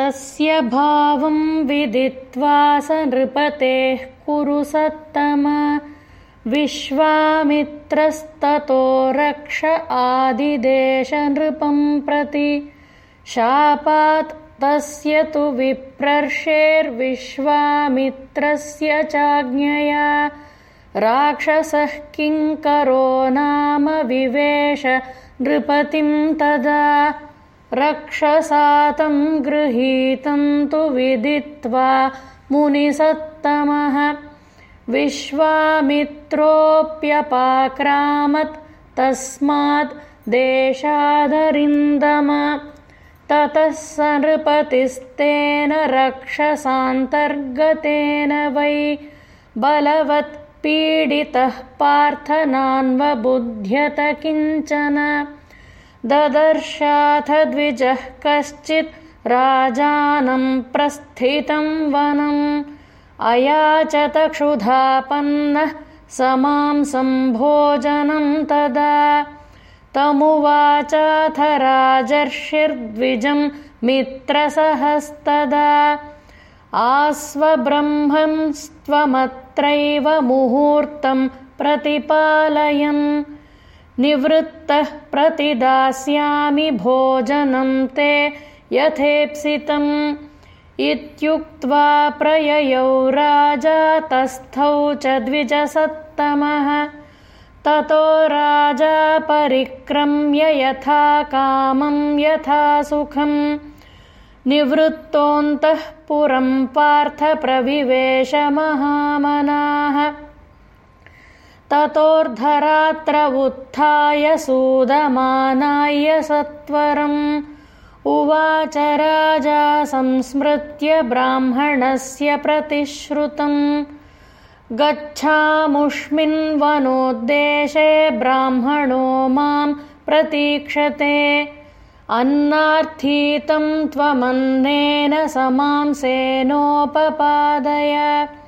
तस्य भावं विदित्वा स नृपतेः कुरु सत्तम। विश्वामित्रस्ततो रक्ष आदिदेशनृपं प्रति। शापात् तस्य तु विप्रर्षेर्विश्वामित्रस्य चाज्ञया। राक्षसः किङ्करो नाम विवेश नृपतिं तदा रक्षसातं गृहीतं तु विदित्वा मुनिसत्तमः। विश्वामित्रोऽप्यपाक्रामत् तस्मात् देशादरिन्दम। ततः स नृपतिस्तेन रक्षसान्तर्गतेन वै बलवत्पीडितः पार्थनान्वबुध्यत किञ्चन ददर्शाथ द्विजः कश्चित् राजानं प्रस्थितं वनम् अयाचत क्षुधापन्नः समां सम्भोजनं तदा। तमुवाचाथ राजर्षिर्द्विजं मित्रसहस्तदा। आस्वब्रह्मंस्त्वमत्रैव मुहूर्तं प्रतिपालयन् निवृत्तः प्रतिदास्यामि भोजनं ते यथेप्सितम् इत्युक्त्वा प्रययौ राजा तस्थौ च द्विजसत्तमः। ततो राजा परिक्रम्य यथा कामं यथा सुखम्। निवृत्तोऽन्तः पुरं पार्थ ततोर्धरात्र उत्थाय सूदमानाय सत्वरम्। उवाच राजा संस्मृत्य ब्राह्मणस्य प्रतिश्रुतम्। गच्छामुष्मिन्वनोद्देशे ब्राह्मणो मां प्रतीक्षते। अन्नार्थीतं त्वमन्नेन समांसेनोपपादय